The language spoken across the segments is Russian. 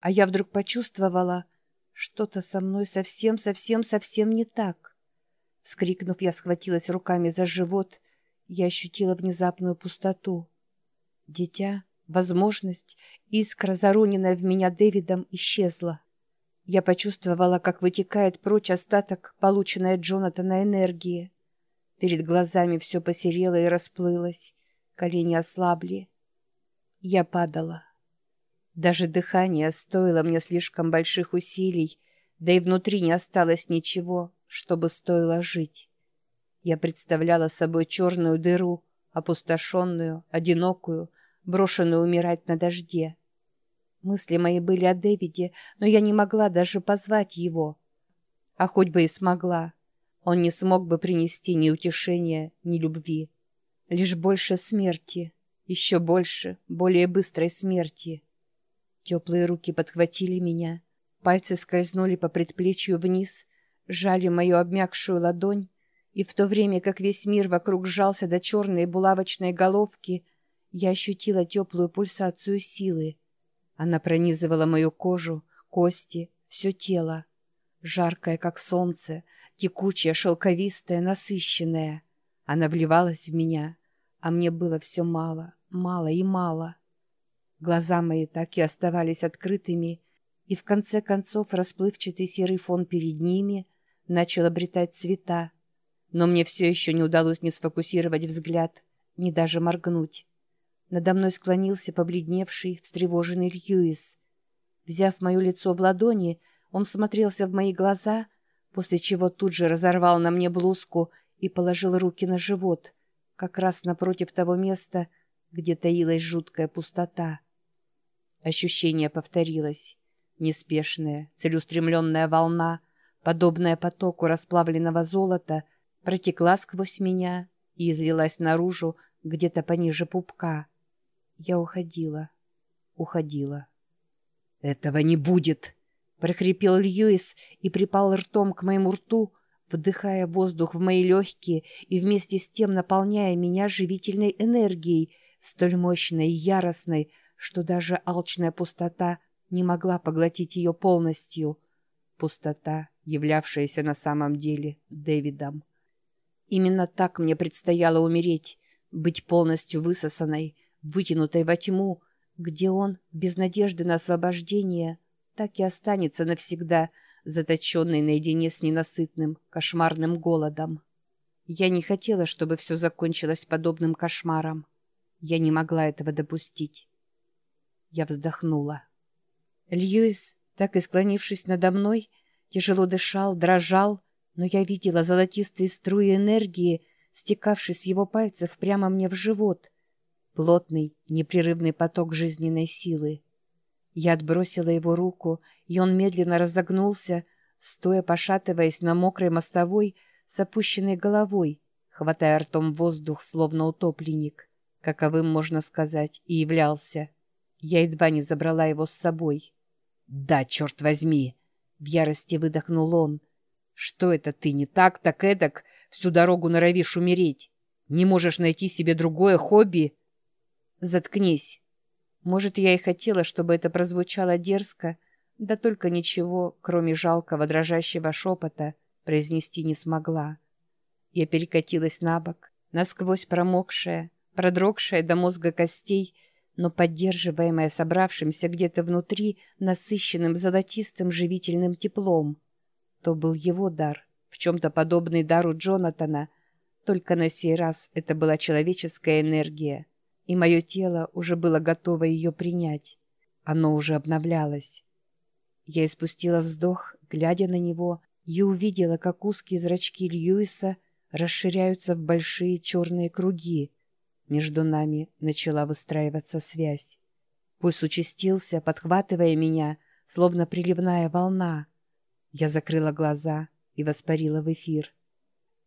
А я вдруг почувствовала, что-то со мной совсем-совсем-совсем не так. Вскрикнув, я схватилась руками за живот, я ощутила внезапную пустоту. Дитя, возможность, искра, зароненная в меня Дэвидом, исчезла. Я почувствовала, как вытекает прочь остаток, полученной от Джонатана энергии. Перед глазами все посерело и расплылось, колени ослабли. Я падала. Даже дыхание стоило мне слишком больших усилий, да и внутри не осталось ничего, чтобы стоило жить. Я представляла собой черную дыру, опустошенную, одинокую, брошенную умирать на дожде. Мысли мои были о Дэвиде, но я не могла даже позвать его. А хоть бы и смогла, он не смог бы принести ни утешения, ни любви. Лишь больше смерти, еще больше, более быстрой смерти. Теплые руки подхватили меня. Пальцы скользнули по предплечью вниз, сжали мою обмякшую ладонь, и в то время как весь мир вокруг сжался до черной булавочной головки, я ощутила теплую пульсацию силы. Она пронизывала мою кожу, кости, все тело. Жаркое, как солнце, текучее, шелковистое, насыщенное. Она вливалась в меня, а мне было все мало, мало и мало. Глаза мои так и оставались открытыми, и в конце концов расплывчатый серый фон перед ними начал обретать цвета. Но мне все еще не удалось ни сфокусировать взгляд, ни даже моргнуть. Надо мной склонился побледневший, встревоженный Льюис. Взяв мое лицо в ладони, он смотрелся в мои глаза, после чего тут же разорвал на мне блузку и положил руки на живот, как раз напротив того места, где таилась жуткая пустота. Ощущение повторилось. Неспешная, целеустремленная волна, подобная потоку расплавленного золота, протекла сквозь меня и излилась наружу где-то пониже пупка. Я уходила, уходила. «Этого не будет!» — прохрипел Льюис и припал ртом к моему рту, вдыхая воздух в мои легкие и вместе с тем наполняя меня живительной энергией, столь мощной и яростной, что даже алчная пустота не могла поглотить ее полностью. Пустота, являвшаяся на самом деле Дэвидом. Именно так мне предстояло умереть, быть полностью высосанной, вытянутой во тьму, где он, без надежды на освобождение, так и останется навсегда, заточенный наедине с ненасытным, кошмарным голодом. Я не хотела, чтобы все закончилось подобным кошмаром. Я не могла этого допустить. Я вздохнула. Льюис, так и склонившись надо мной, тяжело дышал, дрожал, но я видела золотистые струи энергии, стекавшие с его пальцев прямо мне в живот. Плотный, непрерывный поток жизненной силы. Я отбросила его руку, и он медленно разогнулся, стоя пошатываясь на мокрой мостовой с опущенной головой, хватая ртом воздух, словно утопленник, каковым, можно сказать, и являлся. Я едва не забрала его с собой. «Да, черт возьми!» — в ярости выдохнул он. «Что это ты не так, так эдак, всю дорогу норовишь умереть? Не можешь найти себе другое хобби?» «Заткнись!» Может, я и хотела, чтобы это прозвучало дерзко, да только ничего, кроме жалкого дрожащего шепота, произнести не смогла. Я перекатилась на бок, насквозь промокшая, продрогшая до мозга костей, но поддерживаемая собравшимся где-то внутри насыщенным золотистым живительным теплом. То был его дар, в чем-то подобный дару Джонатана, только на сей раз это была человеческая энергия, и мое тело уже было готово ее принять. Оно уже обновлялось. Я испустила вздох, глядя на него, и увидела, как узкие зрачки Льюиса расширяются в большие черные круги, между нами начала выстраиваться связь. Пульс участился, подхватывая меня, словно приливная волна. Я закрыла глаза и воспарила в эфир.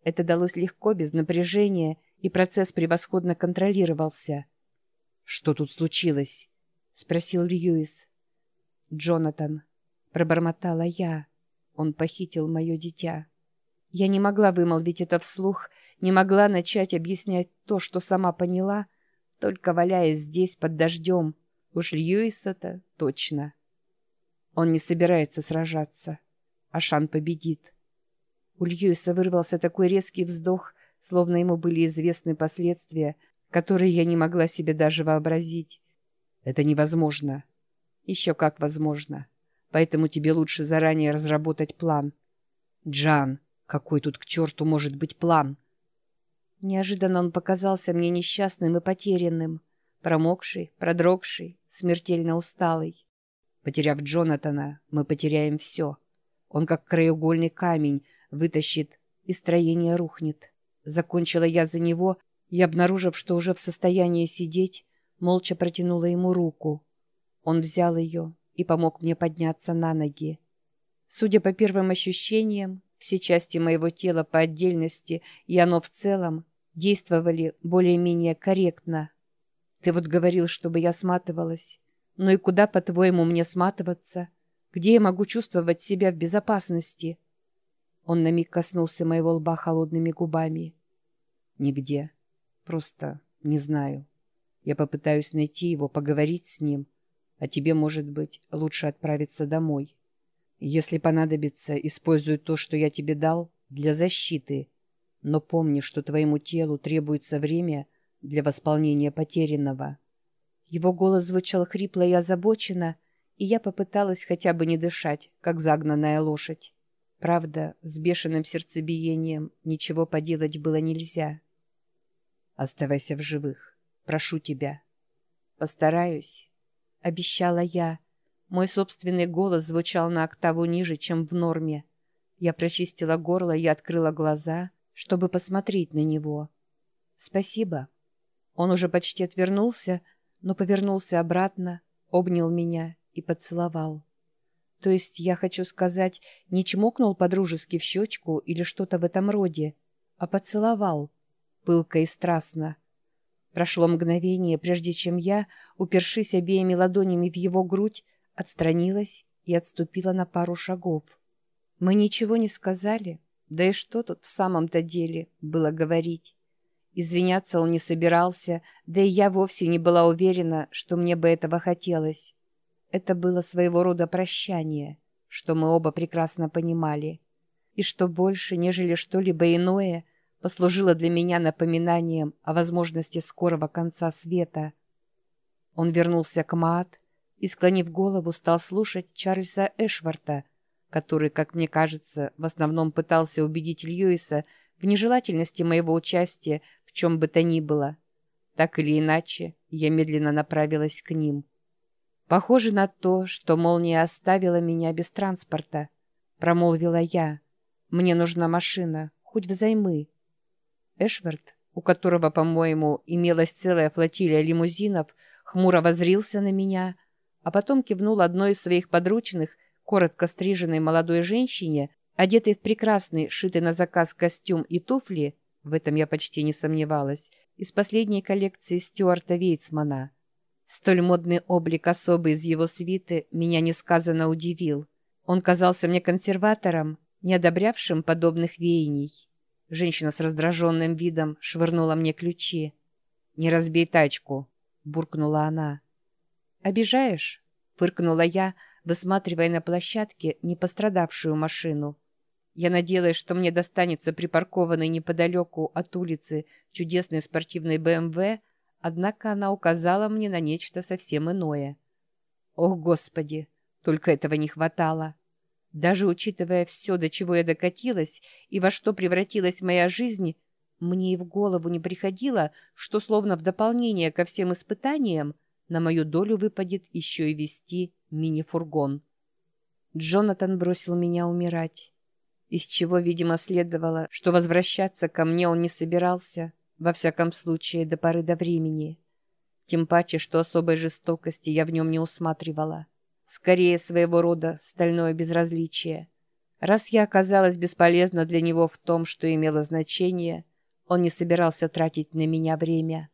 Это далось легко, без напряжения, и процесс превосходно контролировался. «Что тут случилось?» — спросил Льюис. «Джонатан», — пробормотала я. Он похитил мое дитя. Я не могла вымолвить это вслух, не могла начать объяснять то, что сама поняла, только валяясь здесь под дождем. Уж Льюиса-то точно. Он не собирается сражаться. Ашан победит. У Льюиса вырвался такой резкий вздох, словно ему были известны последствия, которые я не могла себе даже вообразить. Это невозможно. Еще как возможно. Поэтому тебе лучше заранее разработать план. Джан, какой тут к черту может быть план? Неожиданно он показался мне несчастным и потерянным, промокший, продрогший, смертельно усталый. Потеряв Джонатана, мы потеряем все. Он, как краеугольный камень, вытащит, и строение рухнет. Закончила я за него и, обнаружив, что уже в состоянии сидеть, молча протянула ему руку. Он взял ее и помог мне подняться на ноги. Судя по первым ощущениям, все части моего тела по отдельности и оно в целом действовали более-менее корректно. Ты вот говорил, чтобы я сматывалась. Ну и куда, по-твоему, мне сматываться? Где я могу чувствовать себя в безопасности?» Он на миг коснулся моего лба холодными губами. «Нигде. Просто не знаю. Я попытаюсь найти его, поговорить с ним. А тебе, может быть, лучше отправиться домой. Если понадобится, используй то, что я тебе дал, для защиты. Но помни, что твоему телу требуется время для восполнения потерянного». Его голос звучал хрипло и озабоченно, и я попыталась хотя бы не дышать, как загнанная лошадь. Правда, с бешеным сердцебиением ничего поделать было нельзя. «Оставайся в живых. Прошу тебя». «Постараюсь», — обещала я. Мой собственный голос звучал на октаву ниже, чем в норме. Я прочистила горло и открыла глаза, чтобы посмотреть на него. «Спасибо». Он уже почти отвернулся, — но повернулся обратно, обнял меня и поцеловал. То есть, я хочу сказать, не чмокнул по-дружески в щечку или что-то в этом роде, а поцеловал, пылко и страстно. Прошло мгновение, прежде чем я, упершись обеими ладонями в его грудь, отстранилась и отступила на пару шагов. Мы ничего не сказали, да и что тут в самом-то деле было говорить? Извиняться он не собирался, да и я вовсе не была уверена, что мне бы этого хотелось. Это было своего рода прощание, что мы оба прекрасно понимали. И что больше, нежели что-либо иное, послужило для меня напоминанием о возможности скорого конца света. Он вернулся к Маат и, склонив голову, стал слушать Чарльза Эшварта, который, как мне кажется, в основном пытался убедить Льюиса в нежелательности моего участия чем бы то ни было. Так или иначе, я медленно направилась к ним. Похоже на то, что молния оставила меня без транспорта. Промолвила я. Мне нужна машина, хоть взаймы. Эшвард, у которого, по-моему, имелась целая флотилия лимузинов, хмуро возрился на меня, а потом кивнул одной из своих подручных, коротко стриженной молодой женщине, одетой в прекрасный, шитый на заказ костюм и туфли, в этом я почти не сомневалась, из последней коллекции Стюарта Вейцмана. Столь модный облик особы из его свиты меня несказанно удивил. Он казался мне консерватором, не одобрявшим подобных веяний. Женщина с раздраженным видом швырнула мне ключи. «Не разбей тачку», — буркнула она. «Обижаешь?» — фыркнула я, высматривая на площадке непострадавшую машину. Я надеялась, что мне достанется припаркованный неподалеку от улицы чудесный спортивный БМВ, однако она указала мне на нечто совсем иное. Ох, Господи, только этого не хватало. Даже учитывая все, до чего я докатилась и во что превратилась моя жизнь, мне и в голову не приходило, что словно в дополнение ко всем испытаниям на мою долю выпадет еще и вести мини-фургон. Джонатан бросил меня умирать из чего, видимо, следовало, что возвращаться ко мне он не собирался, во всяком случае, до поры до времени. Тем паче, что особой жестокости я в нем не усматривала. Скорее, своего рода стальное безразличие. Раз я оказалась бесполезна для него в том, что имело значение, он не собирался тратить на меня время.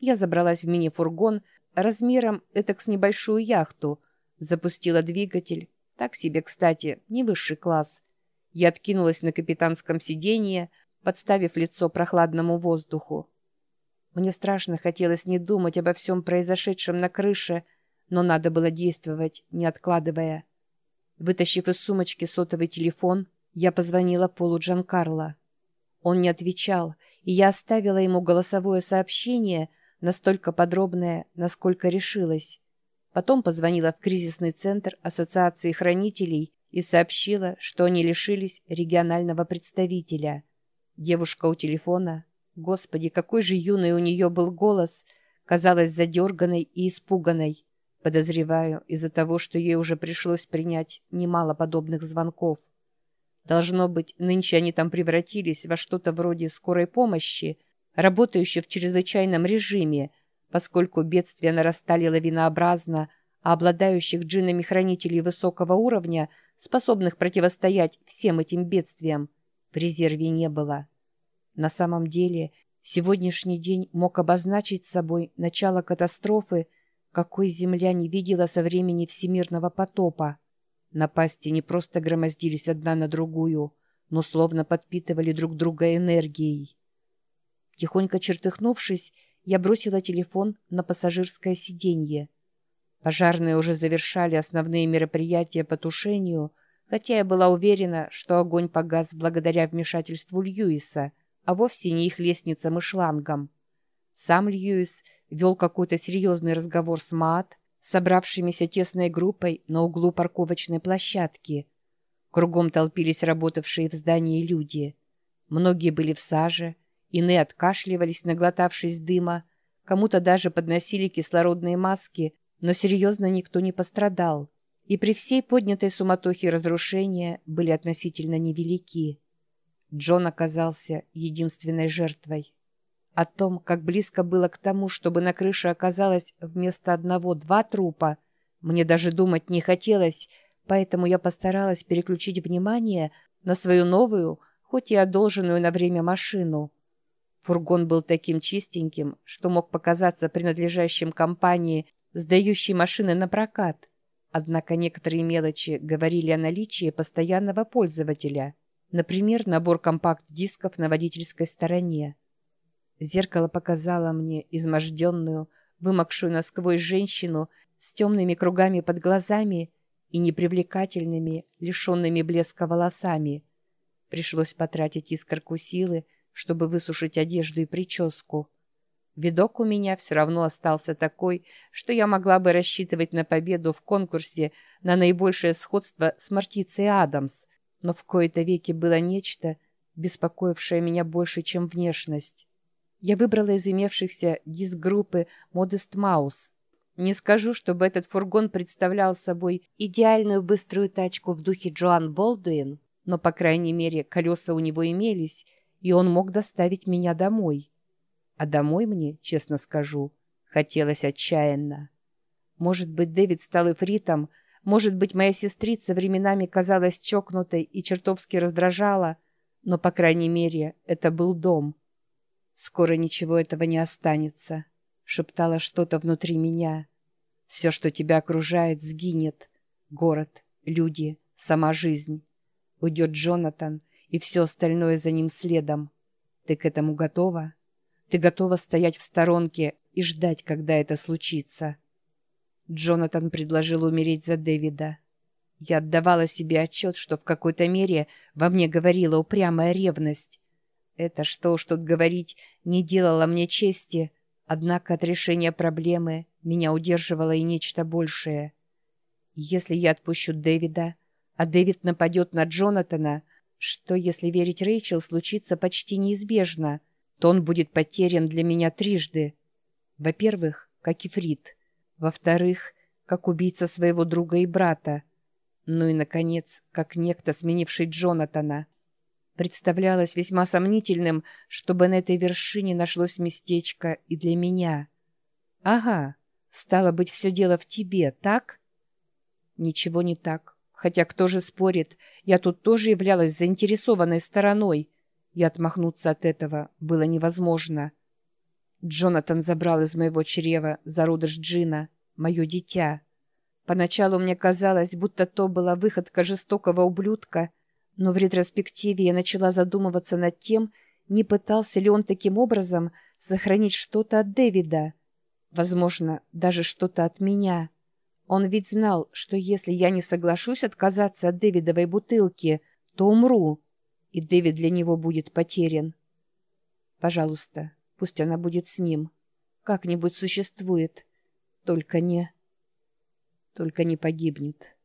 Я забралась в мини-фургон размером этак с небольшую яхту, запустила двигатель, так себе, кстати, не высший класс — я откинулась на капитанском сиденье, подставив лицо прохладному воздуху. Мне страшно хотелось не думать обо всем произошедшем на крыше, но надо было действовать, не откладывая. Вытащив из сумочки сотовый телефон, я позвонила Полу Джанкарло. Он не отвечал, и я оставила ему голосовое сообщение, настолько подробное, насколько решилась. Потом позвонила в кризисный центр Ассоциации хранителей и сообщила, что они лишились регионального представителя. Девушка у телефона, господи, какой же юный у нее был голос, казалась задерганной и испуганной. Подозреваю, из-за того, что ей уже пришлось принять немало подобных звонков. Должно быть, нынче они там превратились во что-то вроде скорой помощи, работающей в чрезвычайном режиме, поскольку бедствия нарастали лавинообразно, а обладающих джинами хранителей высокого уровня, способных противостоять всем этим бедствиям, в резерве не было. На самом деле, сегодняшний день мог обозначить собой начало катастрофы, какой Земля не видела со времени Всемирного потопа. Напасти не просто громоздились одна на другую, но словно подпитывали друг друга энергией. Тихонько чертыхнувшись, я бросила телефон на пассажирское сиденье. Пожарные уже завершали основные мероприятия по тушению, хотя я была уверена, что огонь погас благодаря вмешательству Льюиса, а вовсе не их лестницам и шлангам. Сам Льюис вел какой-то серьезный разговор с Маат, собравшимися тесной группой на углу парковочной площадки. Кругом толпились работавшие в здании люди. Многие были в саже, иные откашливались, наглотавшись дыма, кому-то даже подносили кислородные маски, но серьезно никто не пострадал, и при всей поднятой суматохе разрушения были относительно невелики. Джон оказался единственной жертвой. О том, как близко было к тому, чтобы на крыше оказалось вместо одного два трупа, мне даже думать не хотелось, поэтому я постаралась переключить внимание на свою новую, хоть и одолженную на время машину. Фургон был таким чистеньким, что мог показаться принадлежащим компании, сдающей машины на прокат. Однако некоторые мелочи говорили о наличии постоянного пользователя, например, набор компакт-дисков на водительской стороне. Зеркало показало мне изможденную, вымокшую насквозь женщину с темными кругами под глазами и непривлекательными, лишенными блеска волосами. Пришлось потратить искорку силы, чтобы высушить одежду и прическу. Видок у меня все равно остался такой, что я могла бы рассчитывать на победу в конкурсе на наибольшее сходство с Мартицей Адамс, но в кои-то веки было нечто, беспокоившее меня больше, чем внешность. Я выбрала из имевшихся диск-группы Modest Mouse. Не скажу, чтобы этот фургон представлял собой идеальную быструю тачку в духе Джоан Болдуин, но, по крайней мере, колеса у него имелись, и он мог доставить меня домой. А домой мне, честно скажу, хотелось отчаянно. Может быть, Дэвид стал эфритом, может быть, моя сестрица временами казалась чокнутой и чертовски раздражала, но, по крайней мере, это был дом — «Скоро ничего этого не останется», — шептало что-то внутри меня. «Все, что тебя окружает, сгинет. Город, люди, сама жизнь. Уйдет Джонатан, и все остальное за ним следом. Ты к этому готова? Ты готова стоять в сторонке и ждать, когда это случится?» Джонатан предложил умереть за Дэвида. Я отдавала себе отчет, что в какой-то мере во мне говорила упрямая ревность. Это, что уж тут говорить, не делало мне чести, однако от решения проблемы меня удерживало и нечто большее. Если я отпущу Дэвида, а Дэвид нападет на Джонатана, что, если верить Рэйчел, случится почти неизбежно, то он будет потерян для меня трижды. Во-первых, как и Фрид. Во-вторых, как убийца своего друга и брата. Ну и, наконец, как некто, сменивший Джонатана — представлялось весьма сомнительным, чтобы на этой вершине нашлось местечко и для меня. «Ага, стало быть, все дело в тебе, так?» «Ничего не так. Хотя кто же спорит, я тут тоже являлась заинтересованной стороной, и отмахнуться от этого было невозможно. Джонатан забрал из моего чрева зародыш Джина, мое дитя. Поначалу мне казалось, будто то была выходка жестокого ублюдка — но в ретроспективе я начала задумываться над тем, не пытался ли он таким образом сохранить что-то от Дэвида. Возможно, даже что-то от меня. Он ведь знал, что если я не соглашусь отказаться от Дэвидовой бутылки, то умру, и Дэвид для него будет потерян. Пожалуйста, пусть она будет с ним. Как-нибудь существует. Только не... Только не погибнет.